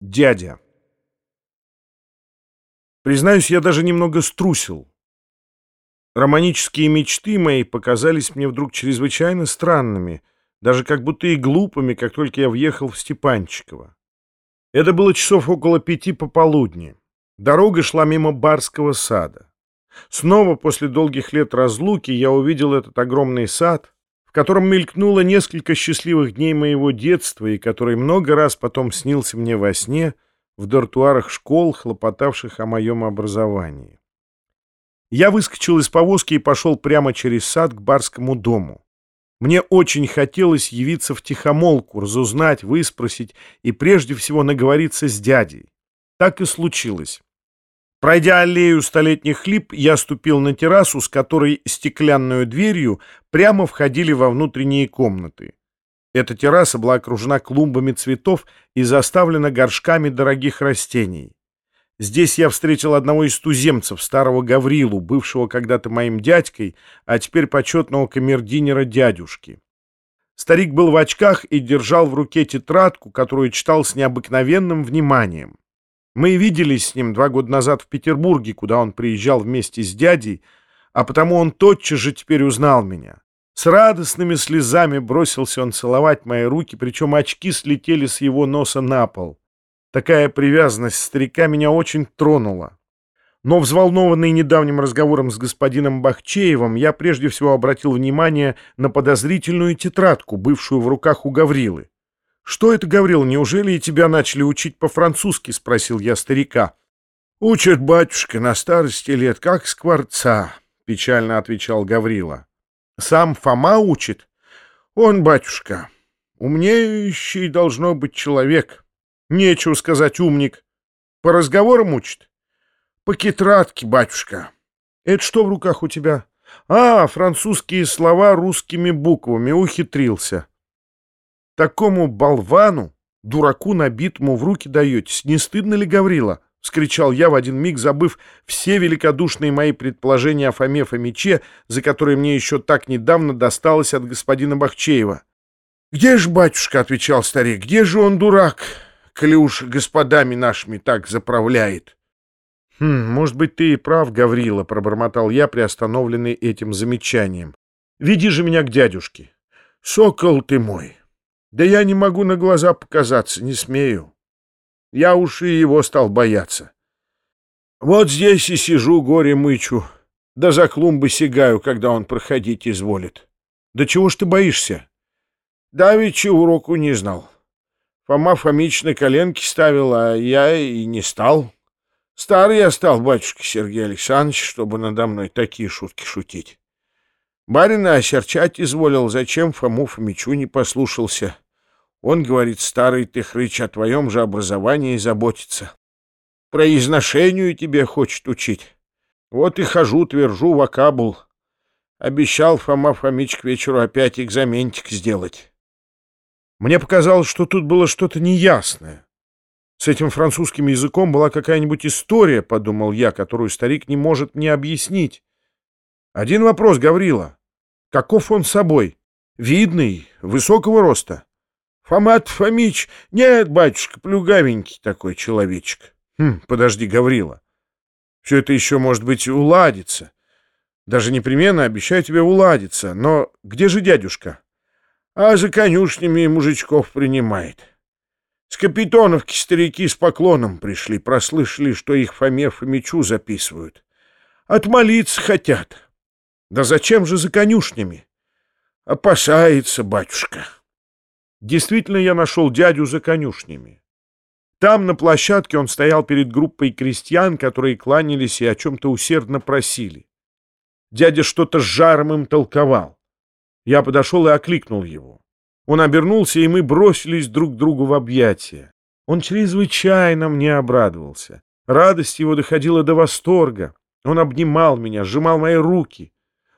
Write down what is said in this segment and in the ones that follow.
Дядя. Признаюсь, я даже немного струсил. Романические мечты мои показались мне вдруг чрезвычайно странными, даже как будто и глупыми, как только я въехал в Степанчиково. Это было часов около пяти пополудни. Дорога шла мимо барского сада. Снова после долгих лет разлуки я увидел этот огромный сад — котором мелькнуло несколько счастливых дней моего детства и который много раз потом снился мне во сне в дартуарах школ, хлопотавших о моем образовании. Я выскочил из повозки и пошел прямо через сад к барскому дому. Мне очень хотелось явиться в тихомолку, разузнать, выспросить и прежде всего наговориться с дядей. Так и случилось. Пройдя аллею столетних лип, я ступил на террасу, с которой стеклянную дверью прямо входили во внутренние комнаты. Эта терраса была окружена клумбами цветов и заставлена горшками дорогих растений. Здесь я встретил одного из туземцев, старого Гаврилу, бывшего когда-то моим дядькой, а теперь почетного камердинера дядюшки. Старик был в очках и держал в руке тетрадку, которую читал с необыкновенным вниманием. Мы виделись с ним два года назад в Петербурге, куда он приезжал вместе с дядей, а потому он тотчас же теперь узнал меня. С радостными слезами бросился он целовать мои руки, причем очки слетели с его носа на пол. Такая привязанность старика меня очень тронула. Но взволнованный недавним разговором с господином Бахчеевым, я прежде всего обратил внимание на подозрительную тетрадку, бывшую в руках у Гаврилы. «Что это, Гаврил, неужели и тебя начали учить по-французски?» — спросил я старика. «Учат, батюшка, на старости лет, как скворца», — печально отвечал Гаврила. «Сам Фома учит?» «Он, батюшка, умнеющий должно быть человек. Нечего сказать, умник. По разговорам учит?» «По кетратке, батюшка». «Это что в руках у тебя?» «А, французские слова русскими буквами. Ухитрился». Такому болвану, дураку набитому в руки даетесь, не стыдно ли, Гаврила? — вскричал я в один миг, забыв все великодушные мои предположения о Фоме Фомиче, за которые мне еще так недавно досталось от господина Бахчеева. — Где ж, батюшка, — отвечал старик, — где же он, дурак, уж господами нашими так заправляет? — Хм, может быть, ты и прав, Гаврила, — пробормотал я, приостановленный этим замечанием. — Веди же меня к дядюшке. — Сокол ты мой! Да я не могу на глаза показаться, не смею. Я уж и его стал бояться. Вот здесь и сижу, горе мычу, да за клумбы сигаю, когда он проходить изволит. Да чего ж ты боишься? Давичи уроку не знал. Фома Фомич на коленки ставил, а я и не стал. Старый я стал, батюшка Сергей Александрович, чтобы надо мной такие шутки шутить. Барина осерчать изволил, зачем Фому Фомичу не послушался. Он говорит, старый ты хрыч, о твоем же образовании заботится. Произношению тебе хочет учить. Вот и хожу, твержу вокабул. Обещал Фома Фомич к вечеру опять экзаментик сделать. Мне показалось, что тут было что-то неясное. С этим французским языком была какая-нибудь история, подумал я, которую старик не может мне объяснить. Один вопрос, Гаврила. Каков он собой? Видный, высокого роста? Фомат Фомич... Нет, батюшка, плюгавенький такой человечек. Хм, подожди, Гаврила. Все это еще, может быть, уладится. Даже непременно обещаю тебе уладиться. Но где же дядюшка? А за конюшнями мужичков принимает. С Капитоновки старики с поклоном пришли, прослышали, что их Фоме Фомичу записывают. Отмолиться хотят. Да зачем же за конюшнями? Опасается батюшка. Действительно, я нашел дядю за конюшнями. Там, на площадке, он стоял перед группой крестьян, которые кланялись и о чем-то усердно просили. Дядя что-то с жаром им толковал. Я подошел и окликнул его. Он обернулся, и мы бросились друг другу в объятия. Он чрезвычайно мне обрадовался. Радость его доходила до восторга. Он обнимал меня, сжимал мои руки.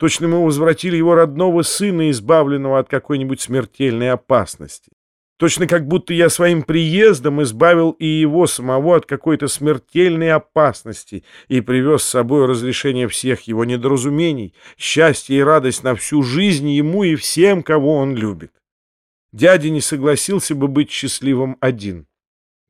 Точно мы возвратили его родного сына, избавленного от какой-нибудь смертельной опасности. Точно как будто я своим приездом избавил и его самого от какой-то смертельной опасности и привез с собой разрешение всех его недоразумений, счастье и радость на всю жизнь ему и всем, кого он любит. Дядя не согласился бы быть счастливым один.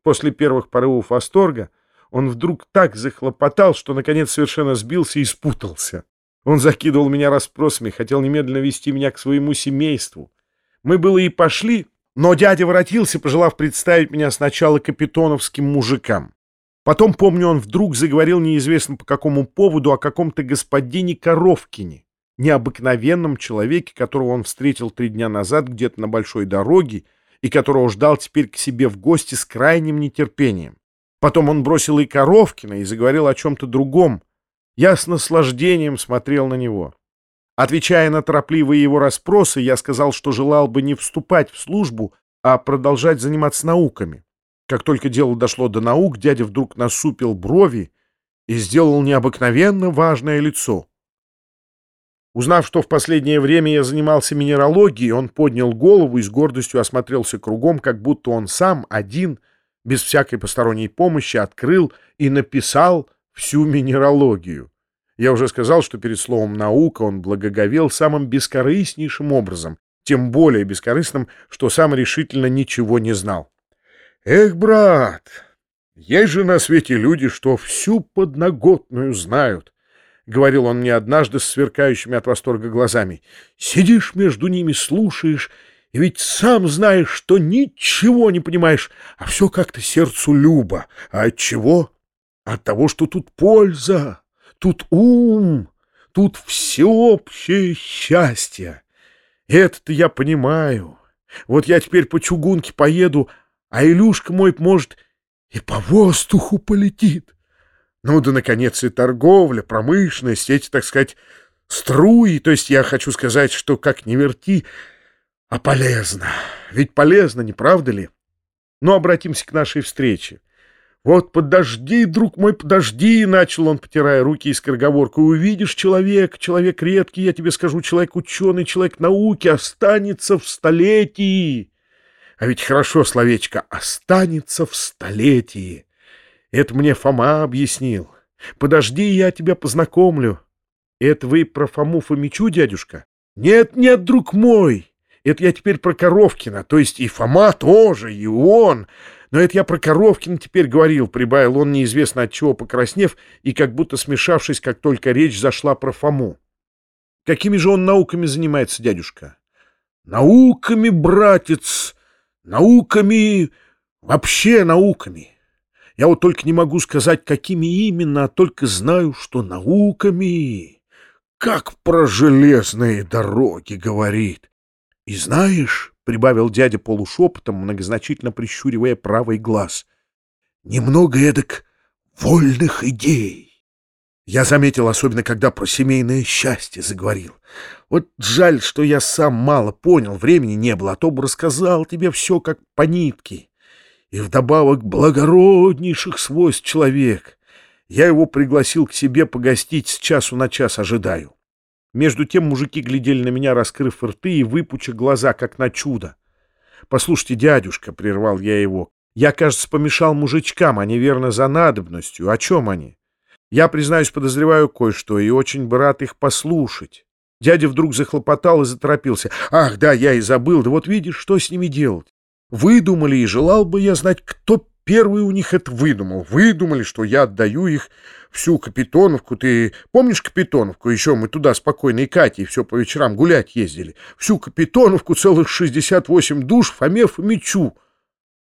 После первых порывов восторга он вдруг так захлопотал, что, наконец, совершенно сбился и спутался. Он закидывал меня расспросами, хотел немедленно вести меня к своему семейству. Мы было и пошли, но дядя воротился, пожелав представить меня сначала капитоновским мужикам. Потом, помню, он вдруг заговорил неизвестно по какому поводу о каком-то господине Коровкине, необыкновенном человеке, которого он встретил три дня назад где-то на большой дороге и которого ждал теперь к себе в гости с крайним нетерпением. Потом он бросил и Коровкина и заговорил о чем-то другом. Я с наслаждением смотрел на него. Отвечая на торопливые его расспросы, я сказал, что желал бы не вступать в службу, а продолжать заниматься науками. Как только дело дошло до наук, дядя вдруг насупил брови и сделал необыкновенно важное лицо. Узнав, что в последнее время я занимался минералогией, он поднял голову и с гордостью осмотрелся кругом, как будто он сам один — без всякой посторонней помощи открыл и написал всю минералогию. Я уже сказал, что перед словом «наука» он благоговел самым бескорыстнейшим образом, тем более бескорыстным, что сам решительно ничего не знал. «Эх, брат, есть же на свете люди, что всю подноготную знают», — говорил он мне однажды с сверкающими от восторга глазами. «Сидишь между ними, слушаешь и ведь сам знаешь, что ничего не понимаешь, а все как-то сердцу любо. А от чего? От того, что тут польза, тут ум, тут всеобщее счастье. Это-то я понимаю. Вот я теперь по чугунке поеду, а Илюшка мой, может, и по воздуху полетит. Ну да, наконец, и торговля, промышленность, эти, так сказать, струи, то есть я хочу сказать, что, как ни верти, а полезно. Ведь полезно, не правда ли? Но обратимся к нашей встрече. «Вот подожди, друг мой, подожди!» — начал он, потирая руки и скороговоркой. «Увидишь человек, человек редкий, я тебе скажу, человек ученый, человек науки, останется в столетии!» А ведь хорошо словечко «останется в столетии». Это мне Фома объяснил. «Подожди, я тебя познакомлю». Это вы про Фому Фомичу, дядюшка? «Нет, нет, друг мой!» Это я теперь про Коровкина, то есть и Фома тоже, и он. Но это я про Коровкина теперь говорил, прибавил он неизвестно от чего покраснев и как будто смешавшись, как только речь зашла про Фому. Какими же он науками занимается, дядюшка? Науками, братец, науками, вообще науками. Я вот только не могу сказать, какими именно, а только знаю, что науками. Как про железные дороги говорит. И знаешь, — прибавил дядя полушепотом, многозначительно прищуривая правый глаз, — немного эдак вольных идей. Я заметил, особенно когда про семейное счастье заговорил. Вот жаль, что я сам мало понял, времени не было, а то бы рассказал тебе все как по нитке. И вдобавок благороднейших свойств человек. Я его пригласил к себе погостить с часу на час ожидаю. Между тем мужики глядели на меня, раскрыв рты и выпуча глаза, как на чудо. «Послушайте, дядюшка», — прервал я его, — «я, кажется, помешал мужичкам, они верно за надобностью. О чем они? Я, признаюсь, подозреваю кое-что и очень бы рад их послушать». Дядя вдруг захлопотал и заторопился. «Ах, да, я и забыл. Да вот видишь, что с ними делать? Выдумали, и желал бы я знать, кто первый у них это выдумал. Выдумали, что я отдаю их всю Капитоновку. Ты помнишь Капитоновку? Еще мы туда спокойно и Катей все по вечерам гулять ездили. Всю Капитоновку, целых 68 душ Фоме Фомичу.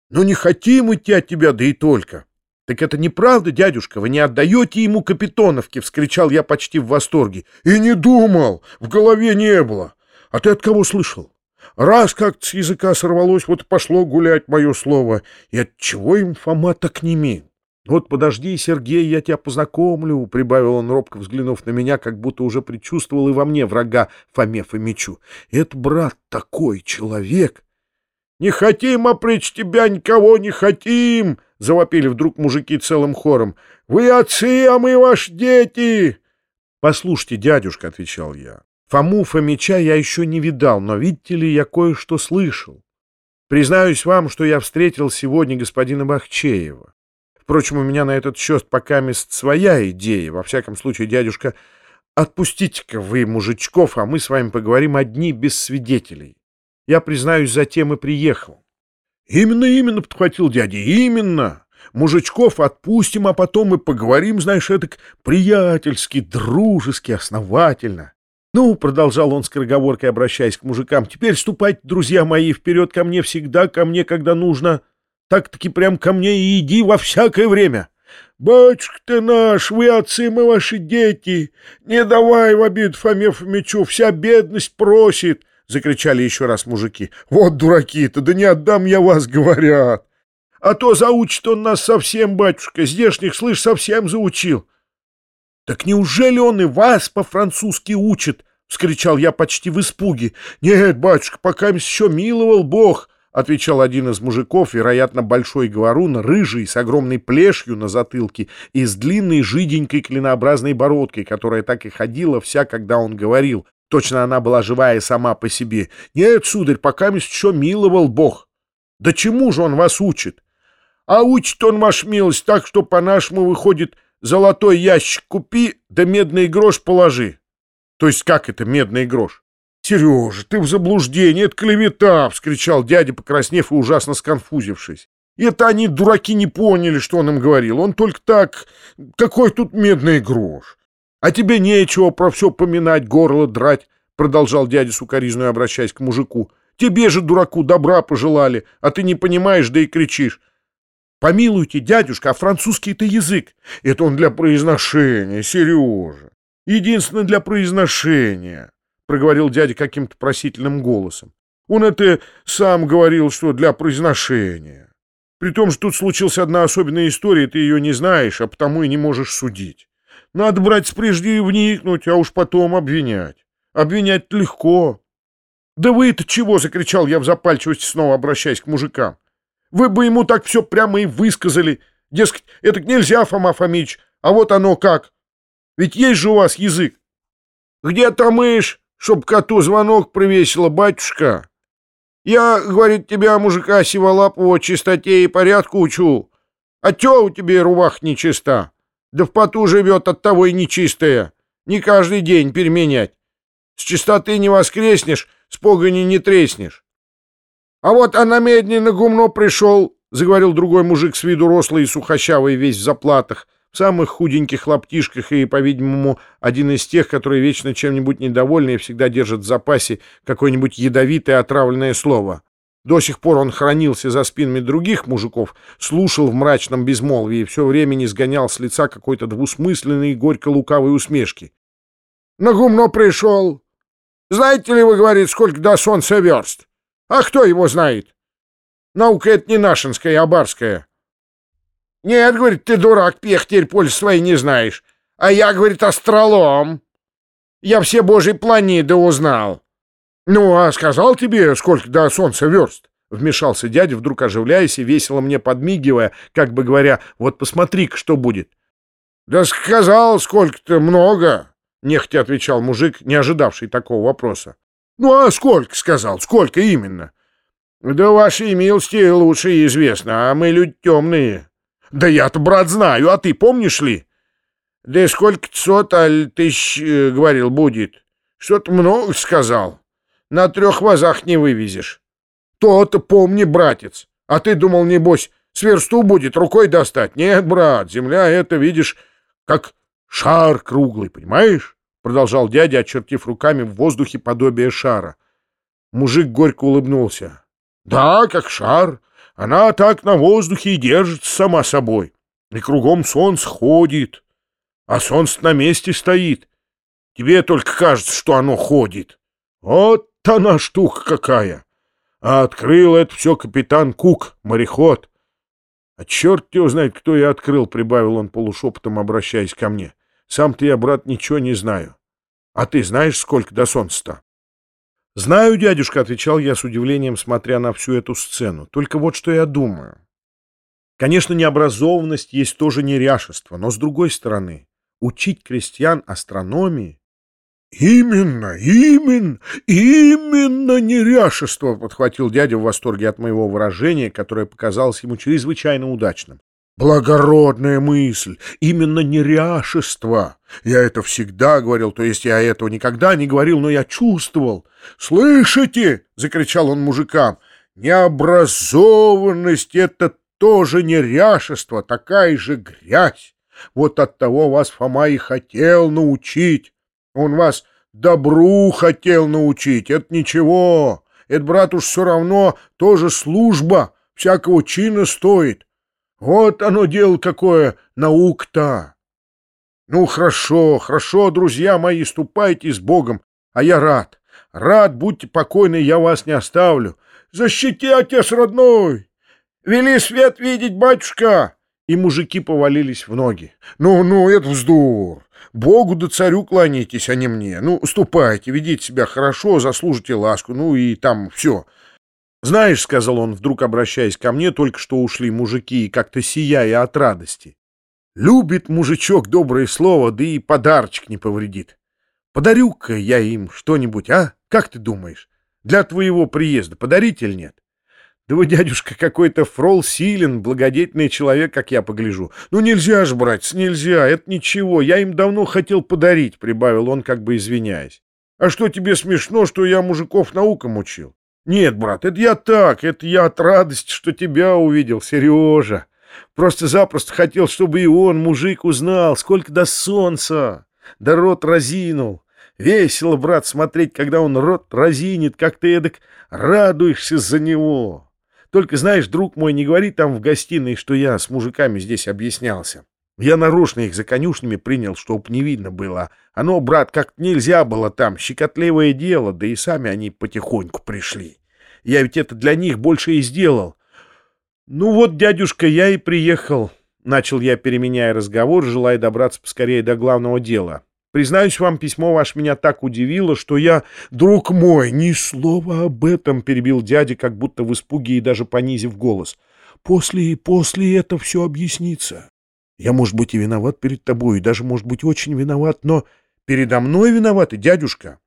Ну не хотим идти от тебя, да и только. Так это неправда, дядюшка, вы не отдаете ему Капитоновки, вскричал я почти в восторге. И не думал, в голове не было. А ты от кого слышал? Раз как-то с языка сорвалось, вот пошло гулять мое слово. И от чего им Фома так не имеет? «Вот подожди, Сергей, я тебя познакомлю», — прибавил он, робко взглянув на меня, как будто уже предчувствовал и во мне врага Фоме Фомичу. «Это, брат, такой человек!» «Не хотим опричь тебя, никого не хотим!» — завопили вдруг мужики целым хором. «Вы отцы, а мы ваши дети!» «Послушайте, дядюшка», — отвечал я, — «Фому Фомича я еще не видал, но, видите ли, я кое-что слышал. Признаюсь вам, что я встретил сегодня господина Бахчеева. Впрочем, у меня на этот счет пока мест своя идея. Во всяком случае, дядюшка, отпустите-ка вы мужичков, а мы с вами поговорим одни без свидетелей. Я, признаюсь, затем и приехал. Именно, именно, подхватил дядя, именно. Мужичков отпустим, а потом мы поговорим, знаешь, это приятельски, дружески, основательно. Ну, продолжал он скороговоркой, обращаясь к мужикам, теперь ступайте, друзья мои, вперед ко мне всегда, ко мне, когда нужно. Так-таки прям ко мне и иди во всякое время. «Батюшка ты наш, вы отцы, мы ваши дети! Не давай в обид Фоме Фомичу, вся бедность просит!» — закричали еще раз мужики. «Вот дураки-то, да не отдам я вас, говорят! А то заучит он нас совсем, батюшка, здешних, слышь, совсем заучил!» «Так неужели он и вас по-французски учит?» — вскричал я почти в испуге. «Нет, батюшка, пока еще миловал Бог!» — отвечал один из мужиков, вероятно, большой говорун, рыжий, с огромной плешью на затылке и с длинной жиденькой клинообразной бородкой, которая так и ходила вся, когда он говорил. Точно она была живая сама по себе. «Нет, сударь, пока еще миловал Бог». «Да чему же он вас учит?» «А учит он, ваш милость, так, что по-нашему выходит золотой ящик купи, да медный грош положи». «То есть как это медный грош?» «Сережа, ты в заблуждении, это клевета!» — вскричал дядя, покраснев и ужасно сконфузившись. Это они, дураки, не поняли, что он им говорил. Он только так... Какой тут медный грош? А тебе нечего про все поминать, горло драть, — продолжал дядя сукоризную, обращаясь к мужику. Тебе же, дураку, добра пожелали, а ты не понимаешь, да и кричишь. Помилуйте, дядюшка, а французский-то язык. Это он для произношения, Сережа. Единственно для произношения. — проговорил дядя каким-то просительным голосом. «Он это сам говорил, что для произношения. При том, что тут случилась одна особенная история, ты ее не знаешь, а потому и не можешь судить. Надо брать прежде вникнуть, а уж потом обвинять. Обвинять легко». «Да вы это чего?» — закричал я в запальчивости, снова обращаясь к мужикам. «Вы бы ему так все прямо и высказали. Дескать, это нельзя, Фома Фомич, а вот оно как. Ведь есть же у вас язык». «Где там мышь?» чтоб коту звонок привесила, батюшка. Я, говорит, тебя, мужика сиволапого, чистоте и порядку учу. А тё у тебя рубах нечиста? Да в поту живет, от того и нечистая. Не каждый день переменять. С чистоты не воскреснешь, с погони не треснешь. А вот она медленно на гумно пришел, — заговорил другой мужик с виду рослый и сухощавый, весь в заплатах, в самых худеньких лаптишках и, по-видимому, один из тех, которые вечно чем-нибудь недовольны и всегда держат в запасе какое-нибудь ядовитое отравленное слово. До сих пор он хранился за спинами других мужиков, слушал в мрачном безмолвии и все время не сгонял с лица какой-то двусмысленной горько-лукавой усмешки. «На гумно пришел. Знаете ли вы, говорит, сколько до солнца верст? А кто его знает? Наука это не нашинская, а барская. «Нет, — говорит, — ты дурак, пехтерь, пользы своей не знаешь. А я, — говорит, — астролом. Я все божьи планеты узнал». «Ну, а сказал тебе, сколько до солнца верст?» Вмешался дядя, вдруг оживляясь и весело мне подмигивая, как бы говоря, «Вот посмотри-ка, что будет». «Да сказал, сколько-то много», — нехотя отвечал мужик, не ожидавший такого вопроса. «Ну, а сколько?» — сказал. «Сколько именно?» «Да вашей милости лучше известно, а мы люди темные». Да я-то, брат, знаю, а ты помнишь ли? Да сколько сот, аль тысяч, э, говорил, будет. Что-то много сказал. На трех вазах не вывезешь. То-то помни, братец. А ты думал, небось, с версту будет рукой достать? Нет, брат, земля это, видишь, как шар круглый, понимаешь? Продолжал дядя, очертив руками в воздухе подобие шара. Мужик горько улыбнулся. Да, как шар. Она так на воздухе и держится сама собой. И кругом солнце ходит, а солнце на месте стоит. Тебе только кажется, что оно ходит. Вот она штука какая! А открыл это все капитан Кук, мореход. А черт его знает, кто я открыл, — прибавил он полушепотом, обращаясь ко мне. Сам-то я, брат, ничего не знаю. А ты знаешь, сколько до солнца-то? «Знаю, дядюшка», — отвечал я с удивлением, смотря на всю эту сцену. «Только вот что я думаю. Конечно, необразованность есть тоже неряшество, но, с другой стороны, учить крестьян астрономии...» «Именно, именно, именно неряшество!» — подхватил дядя в восторге от моего выражения, которое показалось ему чрезвычайно удачным. Благородная мысль, именно неряшество. Я это всегда говорил, то есть я этого никогда не говорил, но я чувствовал. «Слышите?» — закричал он мужикам. Необразованность — это тоже неряшество, такая же грязь. Вот от того вас Фома и хотел научить. Он вас добру хотел научить, это ничего. Это, брат, уж все равно тоже служба, всякого чина стоит. Вот оно дело какое, наук-то. Ну, хорошо, хорошо, друзья мои, ступайте с Богом, а я рад. Рад, будьте покойны, я вас не оставлю. Защити, отец родной! Вели свет видеть, батюшка!» И мужики повалились в ноги. «Ну, ну, это вздор! Богу да царю кланяйтесь, а не мне. Ну, ступайте, ведите себя хорошо, заслужите ласку, ну и там все». «Знаешь, — сказал он, вдруг обращаясь ко мне, только что ушли мужики, и как-то сияя от радости, — любит мужичок доброе слово, да и подарочек не повредит. Подарю-ка я им что-нибудь, а? Как ты думаешь? Для твоего приезда подарить или нет? Да вы, дядюшка, какой-то фрол Силен, благодетельный человек, как я погляжу. Ну нельзя же, братец, нельзя, это ничего, я им давно хотел подарить, прибавил он, как бы извиняясь. А что тебе смешно, что я мужиков наукам учил? Нет, брат, это я так, это я от радости, что тебя увидел, Сережа. Просто-запросто хотел, чтобы и он, мужик, узнал, сколько до солнца. Да рот разинул. Весело, брат, смотреть, когда он рот разинит, как ты эдак радуешься за него. Только, знаешь, друг мой, не говори там в гостиной, что я с мужиками здесь объяснялся. Я нарочно их за конюшнями принял, чтоб не видно было. Оно, брат, как нельзя было там, щекотливое дело, да и сами они потихоньку пришли. Я ведь это для них больше и сделал. Ну вот, дядюшка, я и приехал. Начал я, переменяя разговор, желая добраться поскорее до главного дела. Признаюсь вам, письмо ваше меня так удивило, что я... Друг мой, ни слова об этом, перебил дядя, как будто в испуге и даже понизив голос. После, после это все объяснится. Я, может быть, и виноват перед тобой, и даже, может быть, очень виноват, но передо мной виноваты, дядюшка.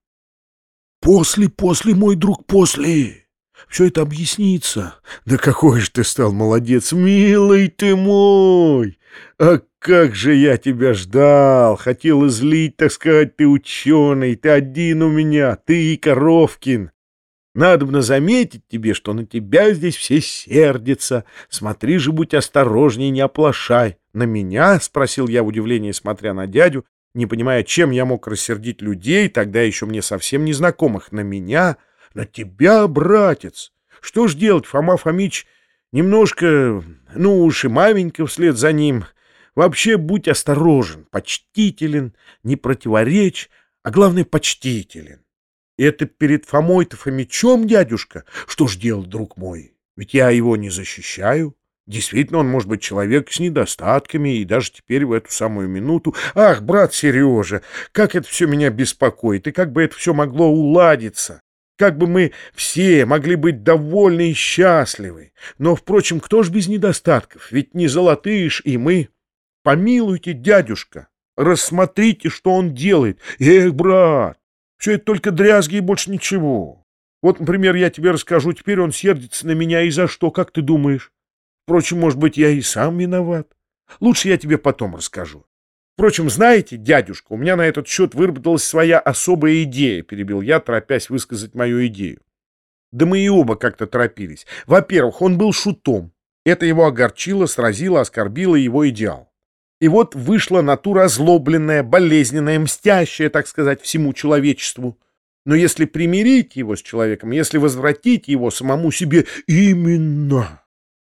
После, после, мой друг, после. Все это объяснится. Да какой же ты стал молодец, милый ты мой! А как же я тебя ждал! Хотел излить, так сказать, ты ученый, ты один у меня, ты и Коровкин. Надобно заметить тебе, что на тебя здесь все сердятся. Смотри же, будь осторожней, не оплошай. На меня? — спросил я в удивлении, смотря на дядю, не понимая, чем я мог рассердить людей, тогда еще мне совсем незнакомых. На меня? На тебя, братец! Что ж делать, Фома Фомич? Немножко, ну уж и маменька вслед за ним — Вообще будь осторожен, почтителен, не противоречь, а главное почтителен. Это перед Фомой-то Фомичом, дядюшка? Что ж делать, друг мой? Ведь я его не защищаю. Действительно, он может быть человек с недостатками, и даже теперь в эту самую минуту... Ах, брат Сережа, как это все меня беспокоит, и как бы это все могло уладиться. Как бы мы все могли быть довольны и счастливы. Но, впрочем, кто ж без недостатков? Ведь не золотые ж и мы... Помилуйте, дядюшка, рассмотрите, что он делает. Эх, брат, все это только дрязги и больше ничего. Вот, например, я тебе расскажу, теперь он сердится на меня и за что, как ты думаешь? Впрочем, может быть, я и сам виноват. Лучше я тебе потом расскажу. Впрочем, знаете, дядюшка, у меня на этот счет выработалась своя особая идея, перебил я, торопясь высказать мою идею. Да мы и оба как-то торопились. Во-первых, он был шутом. Это его огорчило, сразило, оскорбило его идеал. И вот вышла натура озлобленная, болезненная, мстящая, так сказать, всему человечеству. Но если примирить его с человеком, если возвратить его самому себе, именно,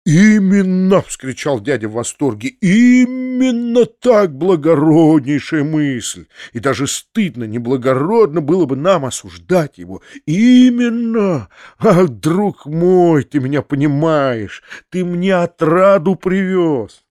именно, — вскричал дядя в восторге, — именно так благороднейшая мысль. И даже стыдно, неблагородно было бы нам осуждать его. Именно, ах, друг мой, ты меня понимаешь, ты мне отраду привез.